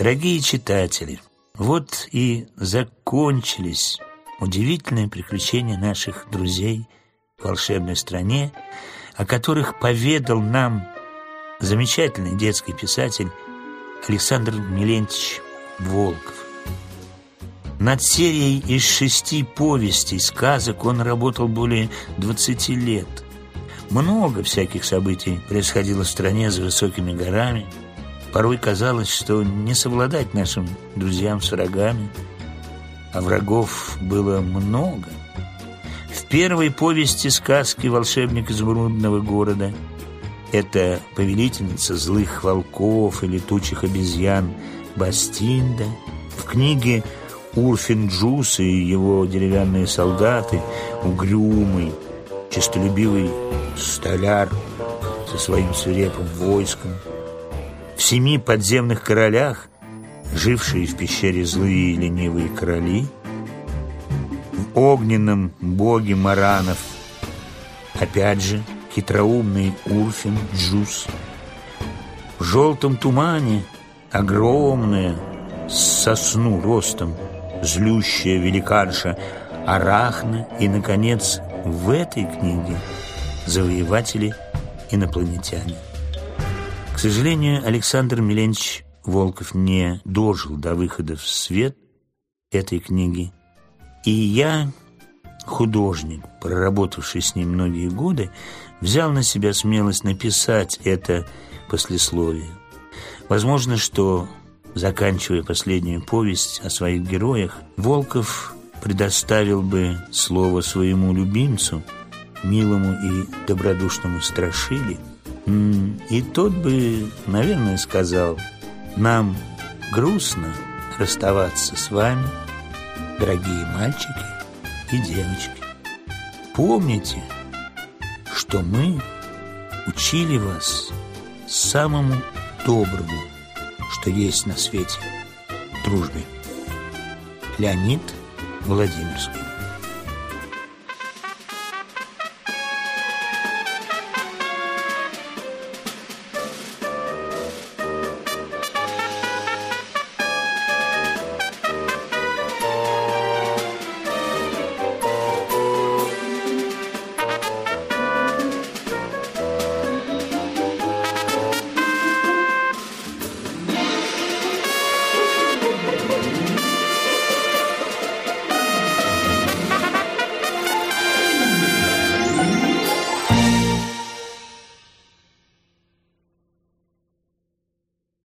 Дорогие читатели, вот и закончились удивительные приключения наших друзей в волшебной стране, о которых поведал нам замечательный детский писатель Александр Милентьевич Волков. Над серией из шести повестей, сказок он работал более 20 лет. Много всяких событий происходило в стране за высокими горами. Порой казалось, что не совладать нашим друзьям с врагами, а врагов было много. В первой повести сказки «Волшебник изумрудного города» это повелительница злых волков и летучих обезьян Бастинда. В книге Урфин Джус и его деревянные солдаты, угрюмый, честолюбивый столяр со своим свирепым войском. В семи подземных королях, жившие в пещере злые и ленивые короли, в огненном боге Маранов, опять же, хитроумный Урфин Джус, в желтом тумане огромная сосну ростом злющая великанша Арахна и, наконец, в этой книге завоеватели-инопланетяне. К сожалению, Александр Миленч Волков не дожил до выхода в свет этой книги. И я, художник, проработавший с ним многие годы, взял на себя смелость написать это послесловие. Возможно, что Заканчивая последнюю повесть о своих героях, Волков предоставил бы слово своему любимцу, милому и добродушному Страшили, и тот бы, наверное, сказал, «Нам грустно расставаться с вами, дорогие мальчики и девочки. Помните, что мы учили вас самому доброму что есть на свете – дружбе. Леонид Владимирский